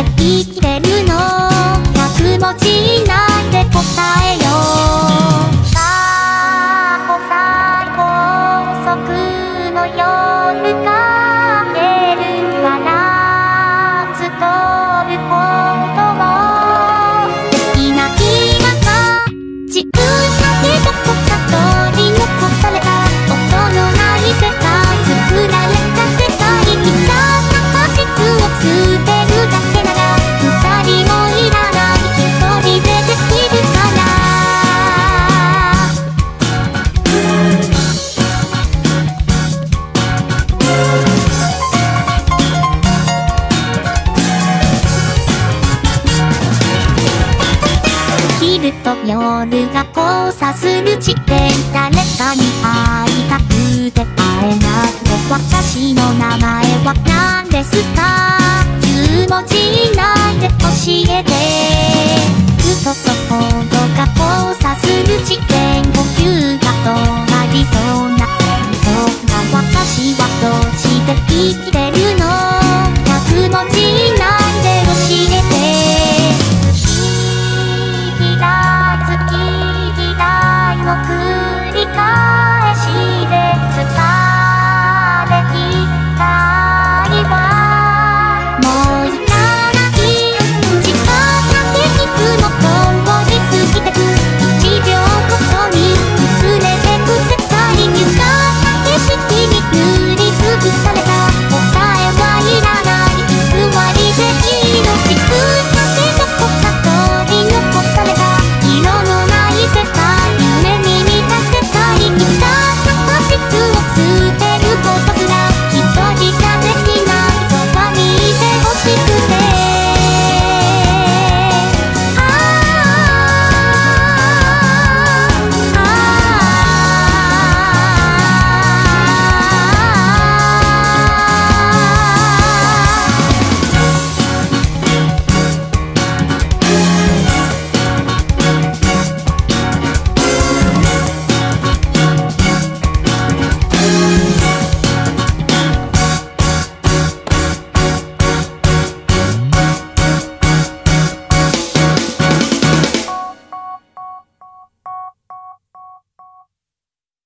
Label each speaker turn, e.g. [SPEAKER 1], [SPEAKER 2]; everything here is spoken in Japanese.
[SPEAKER 1] っ生きてるのと夜が交差する地点誰かに会いたくて会えなくて私の名前は何ですか10文字以内で教えて